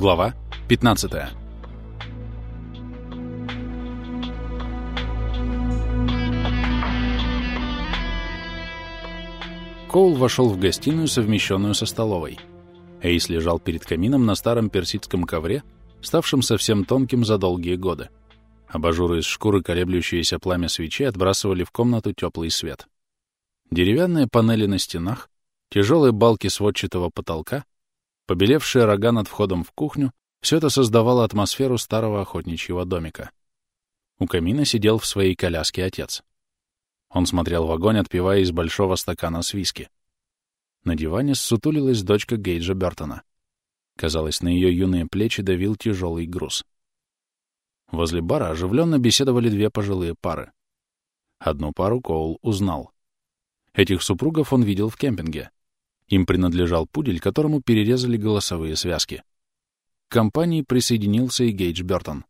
Глава 15 Коул вошел в гостиную, совмещенную со столовой. Эйс лежал перед камином на старом персидском ковре, ставшем совсем тонким за долгие годы. Абажуры из шкуры, колеблющиеся пламя свечей, отбрасывали в комнату теплый свет. Деревянные панели на стенах, тяжелые балки сводчатого потолка, побелевшие рога над входом в кухню — все это создавало атмосферу старого охотничьего домика. У камина сидел в своей коляске отец. Он смотрел в огонь, отпивая из большого стакана с виски. На диване ссутулилась дочка Гейджа Бертона. Казалось, на ее юные плечи давил тяжелый груз. Возле бара оживленно беседовали две пожилые пары. Одну пару Коул узнал. Этих супругов он видел в кемпинге. Им принадлежал пудель, которому перерезали голосовые связки. К компании присоединился и Гейдж Бертон.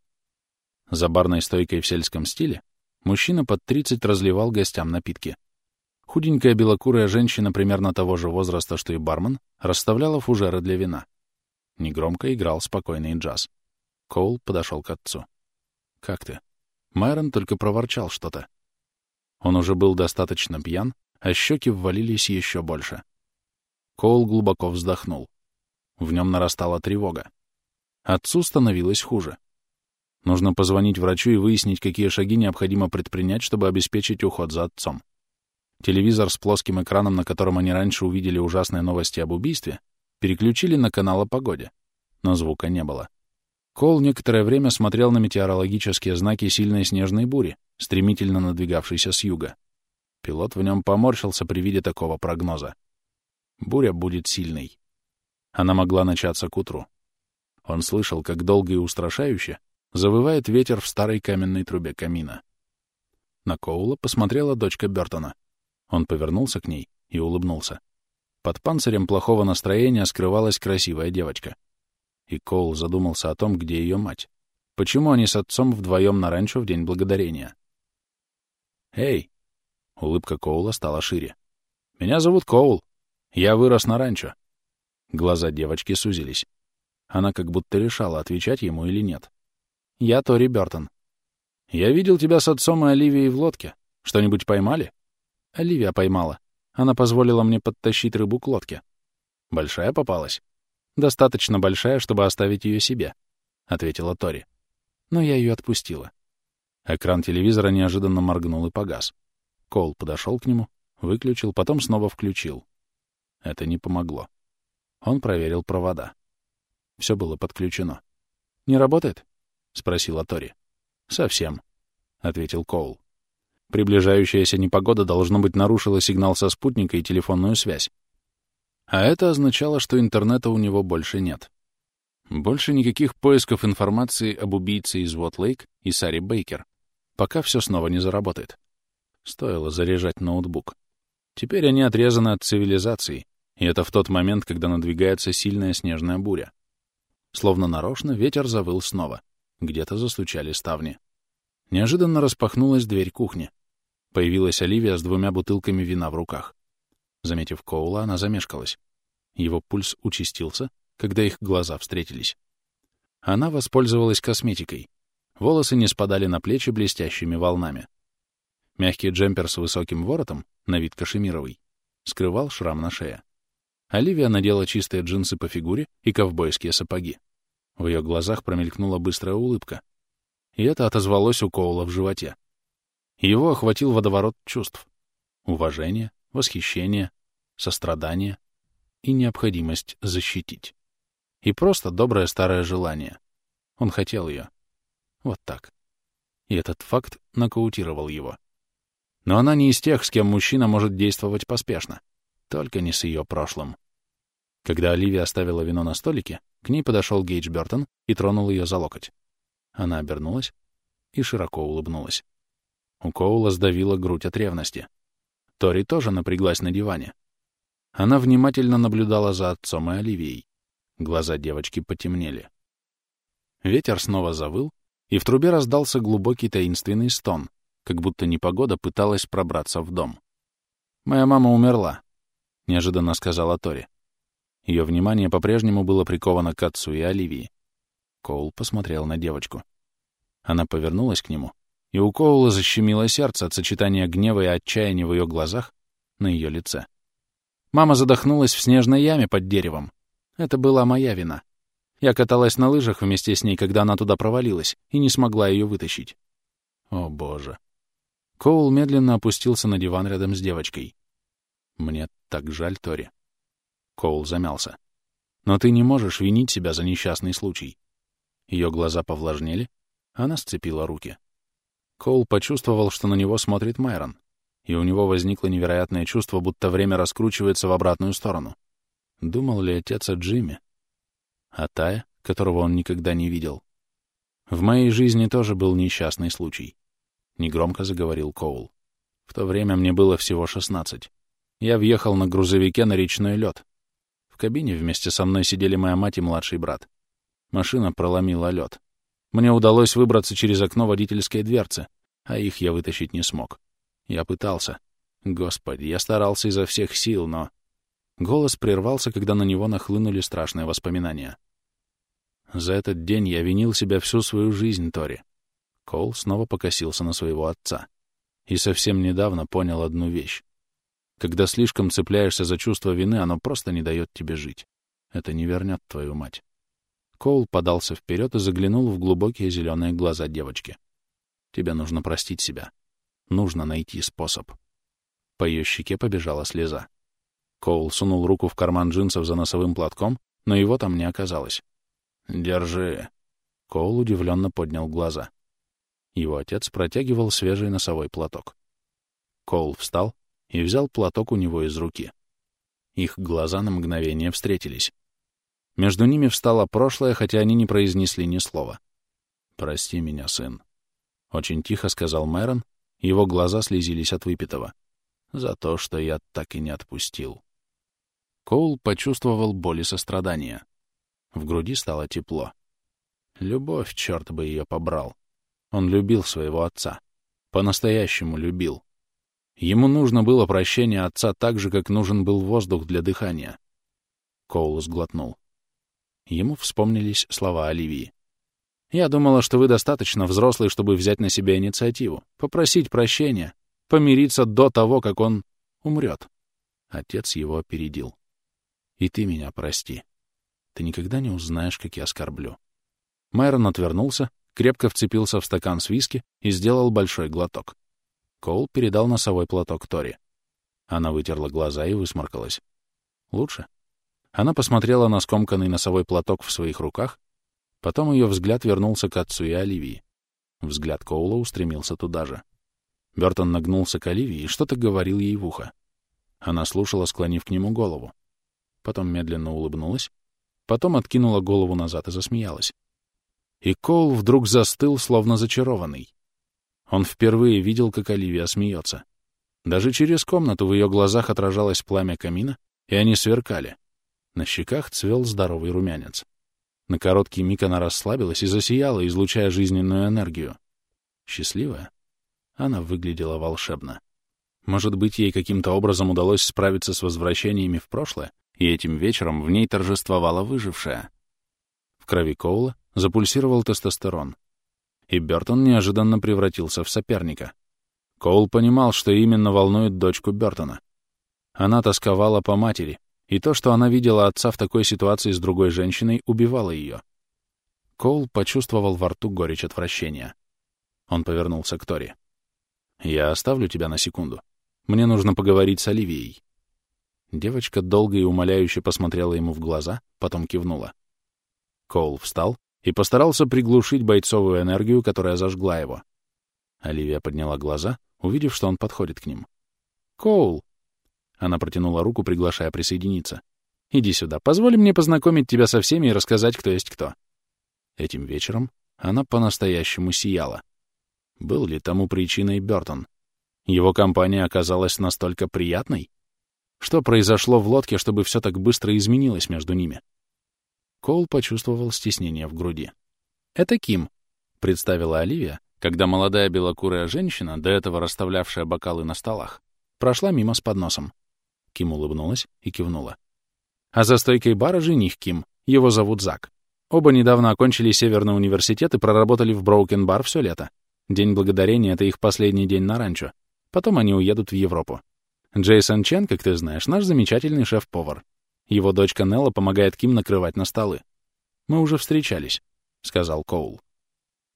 За барной стойкой в сельском стиле мужчина под 30 разливал гостям напитки. Худенькая белокурая женщина примерно того же возраста, что и бармен, расставляла фужеры для вина. Негромко играл спокойный джаз. Коул подошел к отцу. «Как ты?» Майрон только проворчал что-то. Он уже был достаточно пьян, а щеки ввалились еще больше. Коул глубоко вздохнул. В нем нарастала тревога. Отцу становилось хуже. Нужно позвонить врачу и выяснить, какие шаги необходимо предпринять, чтобы обеспечить уход за отцом. Телевизор с плоским экраном, на котором они раньше увидели ужасные новости об убийстве, переключили на канал о погоде, но звука не было. Кол некоторое время смотрел на метеорологические знаки сильной снежной бури, стремительно надвигавшейся с юга. Пилот в нем поморщился при виде такого прогноза. Буря будет сильной. Она могла начаться к утру. Он слышал, как долго и устрашающе завывает ветер в старой каменной трубе камина. На Коула посмотрела дочка Бертона. Он повернулся к ней и улыбнулся. Под панцирем плохого настроения скрывалась красивая девочка. И Коул задумался о том, где ее мать. Почему они с отцом вдвоем на ранчо в День Благодарения? «Эй!» — улыбка Коула стала шире. «Меня зовут Коул. Я вырос на ранчо. Глаза девочки сузились. Она как будто решала, отвечать ему или нет. Я Тори Бёртон. Я видел тебя с отцом и Оливией в лодке. Что-нибудь поймали? Оливия поймала. Она позволила мне подтащить рыбу к лодке. Большая попалась? Достаточно большая, чтобы оставить ее себе, — ответила Тори. Но я ее отпустила. Экран телевизора неожиданно моргнул и погас. Кол подошел к нему, выключил, потом снова включил. Это не помогло. Он проверил провода. Все было подключено. «Не работает?» — спросила Тори. «Совсем», — ответил Коул. Приближающаяся непогода, должно быть, нарушила сигнал со спутника и телефонную связь. А это означало, что интернета у него больше нет. Больше никаких поисков информации об убийце из Вот-Лейк и Саре Бейкер, пока все снова не заработает. Стоило заряжать ноутбук. Теперь они отрезаны от цивилизации, и это в тот момент, когда надвигается сильная снежная буря. Словно нарочно ветер завыл снова. Где-то застучали ставни. Неожиданно распахнулась дверь кухни. Появилась Оливия с двумя бутылками вина в руках. Заметив Коула, она замешкалась. Его пульс участился, когда их глаза встретились. Она воспользовалась косметикой. Волосы не спадали на плечи блестящими волнами. Мягкий джемпер с высоким воротом, на вид кашемировый, скрывал шрам на шее. Оливия надела чистые джинсы по фигуре и ковбойские сапоги. В ее глазах промелькнула быстрая улыбка. И это отозвалось у Коула в животе. Его охватил водоворот чувств. Уважение, восхищение, сострадание и необходимость защитить. И просто доброе старое желание. Он хотел ее. Вот так. И этот факт нокаутировал его. Но она не из тех, с кем мужчина может действовать поспешно. Только не с ее прошлым. Когда Оливия оставила вино на столике, к ней подошел Гейдж Бертон и тронул ее за локоть. Она обернулась и широко улыбнулась. У Коула сдавила грудь от ревности. Тори тоже напряглась на диване. Она внимательно наблюдала за отцом и Оливией. Глаза девочки потемнели. Ветер снова завыл, и в трубе раздался глубокий таинственный стон, как будто непогода пыталась пробраться в дом. «Моя мама умерла», — неожиданно сказала Тори. Ее внимание по-прежнему было приковано к отцу и Оливии. Коул посмотрел на девочку. Она повернулась к нему, и у Коула защемило сердце от сочетания гнева и отчаяния в ее глазах на ее лице. Мама задохнулась в снежной яме под деревом. Это была моя вина. Я каталась на лыжах вместе с ней, когда она туда провалилась, и не смогла ее вытащить. О, боже. Коул медленно опустился на диван рядом с девочкой. Мне так жаль, Тори. Коул замялся. Но ты не можешь винить себя за несчастный случай. Ее глаза повлажнели, она сцепила руки. Коул почувствовал, что на него смотрит Майрон, и у него возникло невероятное чувство, будто время раскручивается в обратную сторону. Думал ли отец о Джиме? А Тая, которого он никогда не видел? В моей жизни тоже был несчастный случай. Негромко заговорил Коул. В то время мне было всего шестнадцать. Я въехал на грузовике на речной лед. В кабине вместе со мной сидели моя мать и младший брат. Машина проломила лед. Мне удалось выбраться через окно водительской дверцы, а их я вытащить не смог. Я пытался. Господи, я старался изо всех сил, но... Голос прервался, когда на него нахлынули страшные воспоминания. За этот день я винил себя всю свою жизнь, Тори. Кол снова покосился на своего отца. И совсем недавно понял одну вещь. Когда слишком цепляешься за чувство вины, оно просто не дает тебе жить. Это не вернет твою мать. Коул подался вперед и заглянул в глубокие зеленые глаза девочки. «Тебе нужно простить себя. Нужно найти способ». По ее щеке побежала слеза. Коул сунул руку в карман джинсов за носовым платком, но его там не оказалось. «Держи». Коул удивленно поднял глаза. Его отец протягивал свежий носовой платок. Коул встал и взял платок у него из руки. Их глаза на мгновение встретились. Между ними встало прошлое, хотя они не произнесли ни слова. «Прости меня, сын», — очень тихо сказал Мэрон, его глаза слезились от выпитого. «За то, что я так и не отпустил». Коул почувствовал боль и сострадание. В груди стало тепло. Любовь, черт бы ее побрал. Он любил своего отца. По-настоящему любил. Ему нужно было прощение отца так же, как нужен был воздух для дыхания. Коул сглотнул. Ему вспомнились слова Оливии. «Я думала, что вы достаточно взрослый, чтобы взять на себя инициативу, попросить прощения, помириться до того, как он умрет». Отец его опередил. «И ты меня прости. Ты никогда не узнаешь, как я оскорблю». Майрон отвернулся, крепко вцепился в стакан с виски и сделал большой глоток. Коул передал носовой платок Тори. Она вытерла глаза и высморкалась. «Лучше?» Она посмотрела на скомканный носовой платок в своих руках, потом ее взгляд вернулся к отцу и Оливии. Взгляд Коула устремился туда же. Бертон нагнулся к Оливии и что-то говорил ей в ухо. Она слушала, склонив к нему голову. Потом медленно улыбнулась, потом откинула голову назад и засмеялась. И Коул вдруг застыл, словно зачарованный. Он впервые видел, как Оливия смеется. Даже через комнату в ее глазах отражалось пламя камина, и они сверкали. На щеках цвел здоровый румянец. На короткий миг она расслабилась и засияла, излучая жизненную энергию. Счастливая? Она выглядела волшебно. Может быть, ей каким-то образом удалось справиться с возвращениями в прошлое, и этим вечером в ней торжествовала выжившая. В крови Коула запульсировал тестостерон, и Бертон неожиданно превратился в соперника. Коул понимал, что именно волнует дочку Бертона. Она тосковала по матери, и то, что она видела отца в такой ситуации с другой женщиной, убивало ее. Коул почувствовал во рту горечь отвращения. Он повернулся к Тори. «Я оставлю тебя на секунду. Мне нужно поговорить с Оливией». Девочка долго и умоляюще посмотрела ему в глаза, потом кивнула. Коул встал и постарался приглушить бойцовую энергию, которая зажгла его. Оливия подняла глаза, увидев, что он подходит к ним. «Коул!» Она протянула руку, приглашая присоединиться. «Иди сюда, позволь мне познакомить тебя со всеми и рассказать, кто есть кто». Этим вечером она по-настоящему сияла. Был ли тому причиной Бёртон? Его компания оказалась настолько приятной? Что произошло в лодке, чтобы все так быстро изменилось между ними? Коул почувствовал стеснение в груди. «Это Ким», — представила Оливия, когда молодая белокурая женщина, до этого расставлявшая бокалы на столах, прошла мимо с подносом. Ким улыбнулась и кивнула. А за стойкой бара жених Ким. Его зовут Зак. Оба недавно окончили Северный университет и проработали в Броукен-бар все лето. День Благодарения — это их последний день на ранчо. Потом они уедут в Европу. Джейсон Чен, как ты знаешь, наш замечательный шеф-повар. Его дочка Нелла помогает Ким накрывать на столы. Мы уже встречались, — сказал Коул.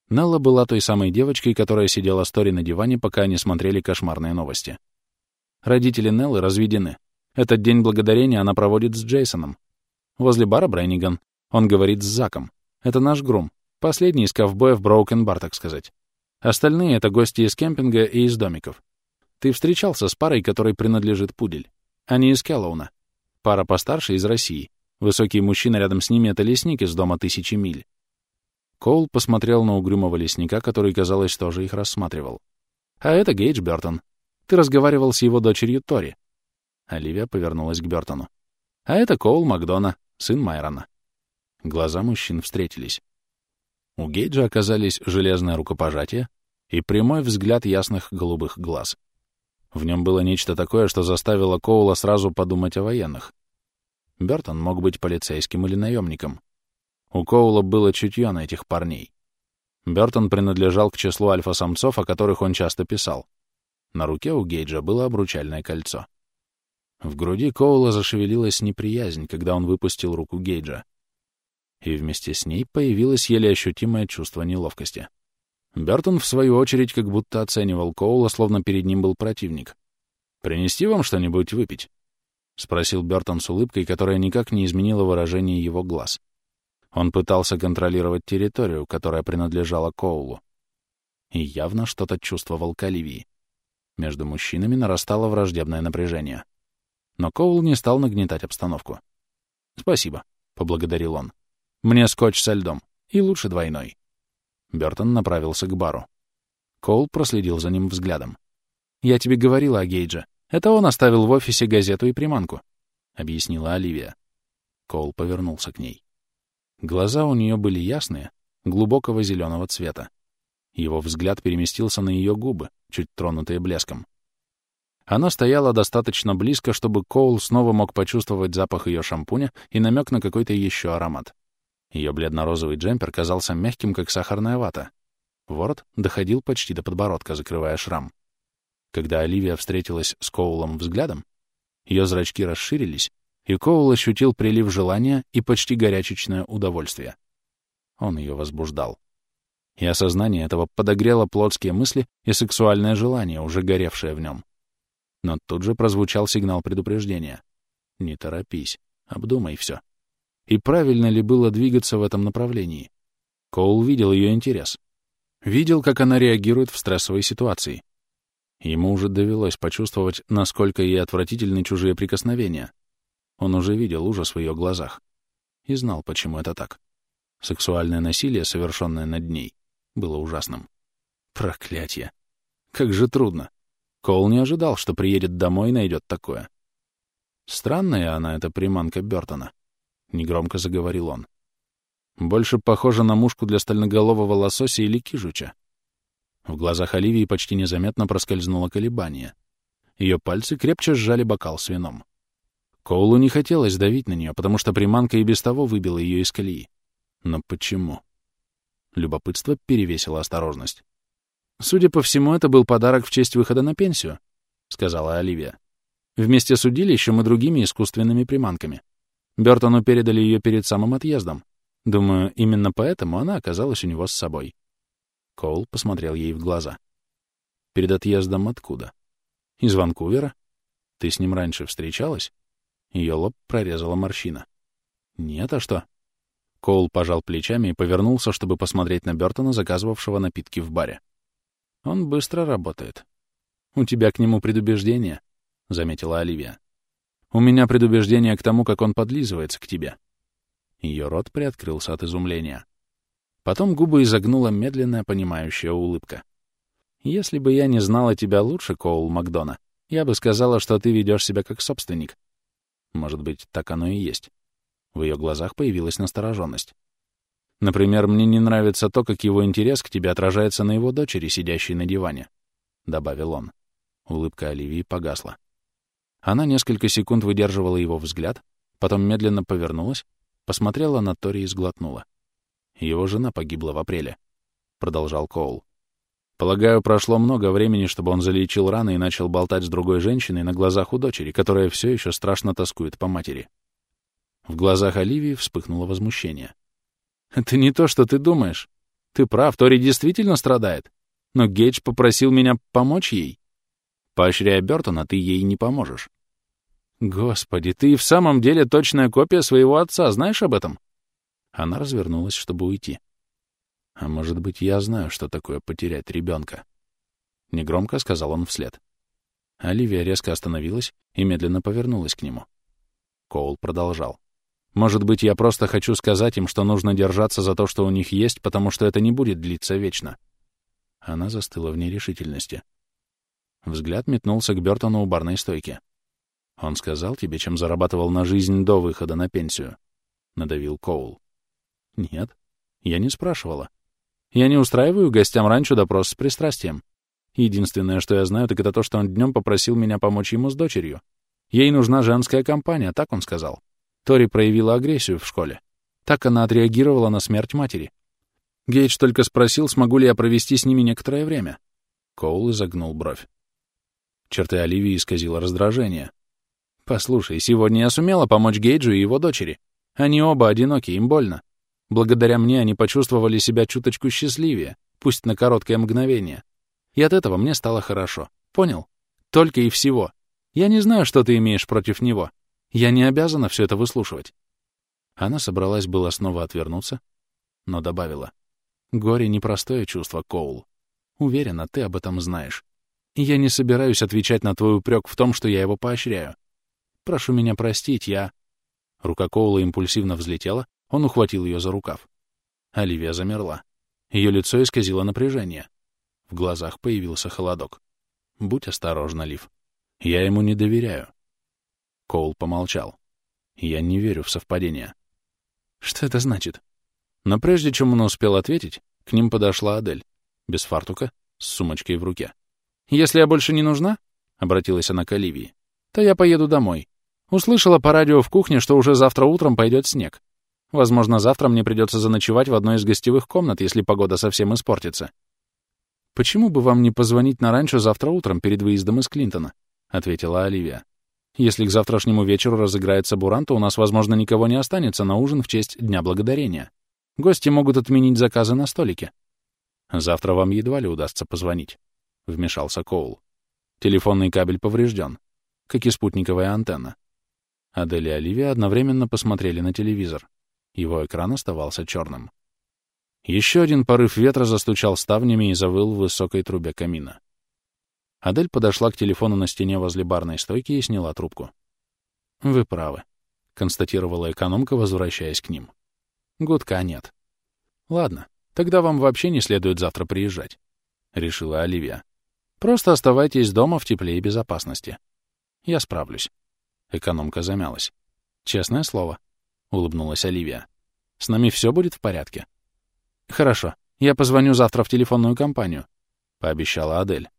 Нелла была той самой девочкой, которая сидела с Тори на диване, пока они смотрели кошмарные новости. Родители Неллы разведены. Этот день благодарения она проводит с Джейсоном. Возле бара Бренниган. Он говорит с Заком. Это наш грум. Последний из ковбоев Броукен Бар, так сказать. Остальные — это гости из кемпинга и из домиков. Ты встречался с парой, которой принадлежит пудель. Они из Келлоуна. Пара постарше из России. Высокий мужчина рядом с ними — это лесник из дома тысячи миль. Коул посмотрел на угрюмого лесника, который, казалось, тоже их рассматривал. «А это Гейдж Бёртон. Ты разговаривал с его дочерью Тори». Оливия повернулась к Бёртону. «А это Коул Макдона, сын Майрона». Глаза мужчин встретились. У Гейджа оказались железное рукопожатие и прямой взгляд ясных голубых глаз. В нем было нечто такое, что заставило Коула сразу подумать о военных. Бертон мог быть полицейским или наемником. У Коула было чутье на этих парней. Бертон принадлежал к числу альфа-самцов, о которых он часто писал. На руке у Гейджа было обручальное кольцо. В груди Коула зашевелилась неприязнь, когда он выпустил руку Гейджа. И вместе с ней появилось еле ощутимое чувство неловкости. Бертон, в свою очередь, как будто оценивал Коула, словно перед ним был противник. «Принести вам что-нибудь выпить?» — спросил Бертон с улыбкой, которая никак не изменила выражение его глаз. Он пытался контролировать территорию, которая принадлежала Коулу. И явно что-то чувствовал к. Между мужчинами нарастало враждебное напряжение. Но Коул не стал нагнетать обстановку. «Спасибо», — поблагодарил он. «Мне скотч со льдом. И лучше двойной». Бертон направился к бару. Коул проследил за ним взглядом. «Я тебе говорила о Гейдже. Это он оставил в офисе газету и приманку», — объяснила Оливия. Коул повернулся к ней. Глаза у нее были ясные, глубокого зеленого цвета. Его взгляд переместился на ее губы, чуть тронутые блеском. Она стояла достаточно близко, чтобы Коул снова мог почувствовать запах ее шампуня и намек на какой-то еще аромат. Ее бледно-розовый джемпер казался мягким, как сахарная вата. Ворот доходил почти до подбородка, закрывая шрам. Когда Оливия встретилась с Коулом взглядом, ее зрачки расширились, и Коул ощутил прилив желания и почти горячечное удовольствие. Он ее возбуждал. И осознание этого подогрело плотские мысли и сексуальное желание, уже горевшее в нем. Но тут же прозвучал сигнал предупреждения. «Не торопись, обдумай все». И правильно ли было двигаться в этом направлении? Коул видел ее интерес. Видел, как она реагирует в стрессовой ситуации. Ему уже довелось почувствовать, насколько ей отвратительны чужие прикосновения. Он уже видел ужас в ее глазах. И знал, почему это так. Сексуальное насилие, совершенное над ней, было ужасным. Проклятье! Как же трудно! Коул не ожидал, что приедет домой и найдет такое. Странная она, эта приманка Бертона. — негромко заговорил он. «Больше похоже на мушку для стальноголового лосося или кижуча». В глазах Оливии почти незаметно проскользнуло колебание. Ее пальцы крепче сжали бокал с вином. Коулу не хотелось давить на нее, потому что приманка и без того выбила ее из колеи. Но почему? Любопытство перевесило осторожность. «Судя по всему, это был подарок в честь выхода на пенсию», — сказала Оливия. «Вместе с удилищем и другими искусственными приманками. Бертону передали ее перед самым отъездом. Думаю, именно поэтому она оказалась у него с собой. Коул посмотрел ей в глаза. «Перед отъездом откуда? Из Ванкувера? Ты с ним раньше встречалась?» Ее лоб прорезала морщина. «Нет, а что?» Коул пожал плечами и повернулся, чтобы посмотреть на Бертона, заказывавшего напитки в баре. «Он быстро работает. У тебя к нему предубеждение», — заметила Оливия. У меня предубеждение к тому, как он подлизывается к тебе». Ее рот приоткрылся от изумления. Потом губы изогнула медленная, понимающая улыбка. «Если бы я не знала тебя лучше, Коул Макдона, я бы сказала, что ты ведешь себя как собственник. Может быть, так оно и есть». В ее глазах появилась настороженность. «Например, мне не нравится то, как его интерес к тебе отражается на его дочери, сидящей на диване», — добавил он. Улыбка Оливии погасла. Она несколько секунд выдерживала его взгляд, потом медленно повернулась, посмотрела на Тори и сглотнула. Его жена погибла в апреле, — продолжал Коул. Полагаю, прошло много времени, чтобы он залечил раны и начал болтать с другой женщиной на глазах у дочери, которая все еще страшно тоскует по матери. В глазах Оливии вспыхнуло возмущение. «Это не то, что ты думаешь. Ты прав, Тори действительно страдает. Но Гейдж попросил меня помочь ей. Поощряя Бертона, ты ей не поможешь. Господи, ты и в самом деле точная копия своего отца, знаешь об этом? Она развернулась, чтобы уйти. А может быть, я знаю, что такое потерять ребенка? Негромко сказал он вслед. Оливия резко остановилась и медленно повернулась к нему. Коул продолжал. «Может быть, я просто хочу сказать им, что нужно держаться за то, что у них есть, потому что это не будет длиться вечно». Она застыла в нерешительности. Взгляд метнулся к Бёртону у барной стойки. «Он сказал тебе, чем зарабатывал на жизнь до выхода на пенсию?» — надавил Коул. «Нет, я не спрашивала. Я не устраиваю гостям раньше допрос с пристрастием. Единственное, что я знаю, так это то, что он днем попросил меня помочь ему с дочерью. Ей нужна женская компания, так он сказал. Тори проявила агрессию в школе. Так она отреагировала на смерть матери. Гейдж только спросил, смогу ли я провести с ними некоторое время. Коул изогнул бровь. Черты Оливии исказило раздражение. «Послушай, сегодня я сумела помочь Гейджу и его дочери. Они оба одиноки, им больно. Благодаря мне они почувствовали себя чуточку счастливее, пусть на короткое мгновение. И от этого мне стало хорошо. Понял? Только и всего. Я не знаю, что ты имеешь против него. Я не обязана все это выслушивать». Она собралась было снова отвернуться, но добавила. «Горе — непростое чувство, Коул. Уверена, ты об этом знаешь. Я не собираюсь отвечать на твой упрек в том, что я его поощряю. Прошу меня простить, я...» Рука Коула импульсивно взлетела, он ухватил ее за рукав. Оливия замерла. Ее лицо исказило напряжение. В глазах появился холодок. «Будь осторожна, Лив. Я ему не доверяю». Коул помолчал. «Я не верю в совпадение». «Что это значит?» Но прежде чем он успел ответить, к ним подошла Адель, без фартука, с сумочкой в руке. «Если я больше не нужна, — обратилась она к Оливии, — то я поеду домой. Услышала по радио в кухне, что уже завтра утром пойдет снег. Возможно, завтра мне придется заночевать в одной из гостевых комнат, если погода совсем испортится. «Почему бы вам не позвонить на ранчо завтра утром перед выездом из Клинтона?» — ответила Оливия. «Если к завтрашнему вечеру разыграется буран, то у нас, возможно, никого не останется на ужин в честь Дня Благодарения. Гости могут отменить заказы на столике. Завтра вам едва ли удастся позвонить. — вмешался Коул. «Телефонный кабель поврежден, как и спутниковая антенна». Адель и Оливия одновременно посмотрели на телевизор. Его экран оставался черным. Еще один порыв ветра застучал ставнями и завыл в высокой трубе камина. Адель подошла к телефону на стене возле барной стойки и сняла трубку. «Вы правы», — констатировала экономка, возвращаясь к ним. «Гудка нет». «Ладно, тогда вам вообще не следует завтра приезжать», — решила Оливия. Просто оставайтесь дома в тепле и безопасности. Я справлюсь. Экономка замялась. Честное слово, — улыбнулась Оливия. С нами все будет в порядке. Хорошо. Я позвоню завтра в телефонную компанию, — пообещала Адель.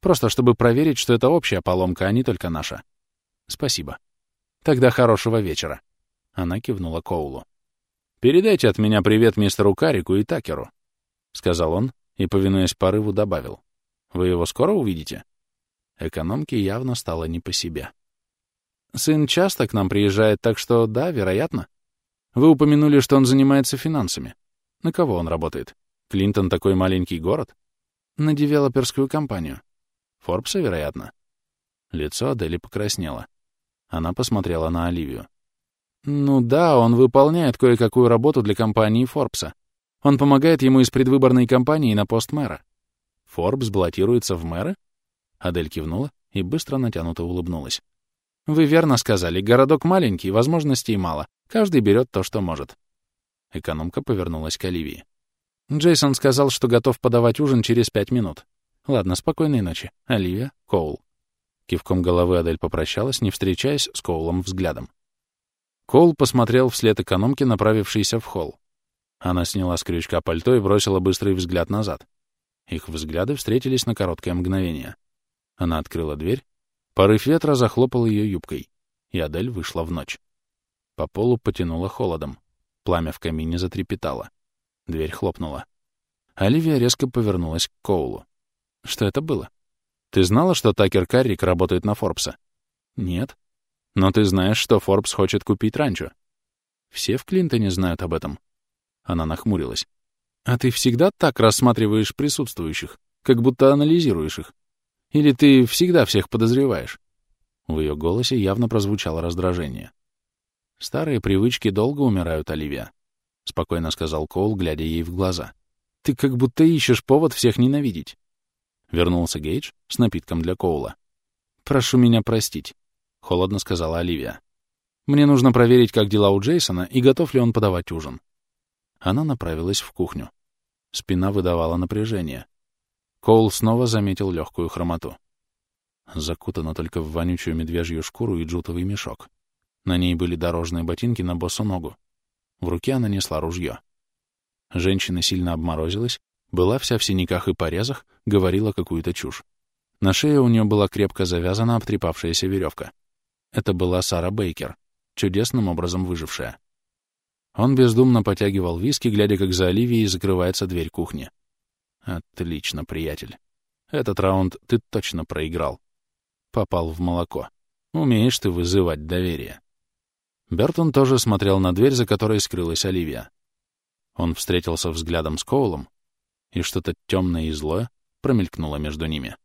Просто чтобы проверить, что это общая поломка, а не только наша. Спасибо. Тогда хорошего вечера. Она кивнула Коулу. «Передайте от меня привет мистеру Карику и Такеру», — сказал он и, повинуясь порыву, добавил. Вы его скоро увидите?» Экономке явно стало не по себе. «Сын часто к нам приезжает, так что да, вероятно. Вы упомянули, что он занимается финансами. На кого он работает? Клинтон такой маленький город? На девелоперскую компанию. Форбса, вероятно?» Лицо Адели покраснело. Она посмотрела на Оливию. «Ну да, он выполняет кое-какую работу для компании Форбса. Он помогает ему из предвыборной кампании на пост мэра. Форбс баллотируется в мэры?» Адель кивнула и быстро натянуто улыбнулась. «Вы верно сказали. Городок маленький, возможностей мало. Каждый берет то, что может». Экономка повернулась к Оливии. Джейсон сказал, что готов подавать ужин через пять минут. Ладно, спокойной ночи. Оливия, Коул. Кивком головы Адель попрощалась, не встречаясь с Коулом взглядом. Коул посмотрел вслед экономке, направившейся в холл. Она сняла с крючка пальто и бросила быстрый взгляд назад. Их взгляды встретились на короткое мгновение. Она открыла дверь, порыв ветра захлопал ее юбкой, и Адель вышла в ночь. По полу потянуло холодом, пламя в камине затрепетало. Дверь хлопнула. Оливия резко повернулась к Коулу. «Что это было? Ты знала, что Такер Каррик работает на Форбса?» «Нет». «Но ты знаешь, что Форбс хочет купить ранчо?» «Все в Клинтоне знают об этом». Она нахмурилась. «А ты всегда так рассматриваешь присутствующих, как будто анализируешь их? Или ты всегда всех подозреваешь?» В ее голосе явно прозвучало раздражение. «Старые привычки долго умирают, Оливия», — спокойно сказал Коул, глядя ей в глаза. «Ты как будто ищешь повод всех ненавидеть». Вернулся Гейдж с напитком для Коула. «Прошу меня простить», — холодно сказала Оливия. «Мне нужно проверить, как дела у Джейсона и готов ли он подавать ужин». Она направилась в кухню. Спина выдавала напряжение. Коул снова заметил легкую хромоту. Закутана только в вонючую медвежью шкуру и джутовый мешок. На ней были дорожные ботинки на босу ногу. В руке она несла ружье. Женщина сильно обморозилась, была вся в синяках и порезах, говорила какую-то чушь. На шее у нее была крепко завязана обтрепавшаяся веревка. Это была Сара Бейкер, чудесным образом выжившая. Он бездумно потягивал виски, глядя, как за Оливией закрывается дверь кухни. Отлично, приятель. Этот раунд ты точно проиграл. Попал в молоко. Умеешь ты вызывать доверие. Бертон тоже смотрел на дверь, за которой скрылась Оливия. Он встретился взглядом с Коулом, и что-то темное и злое промелькнуло между ними.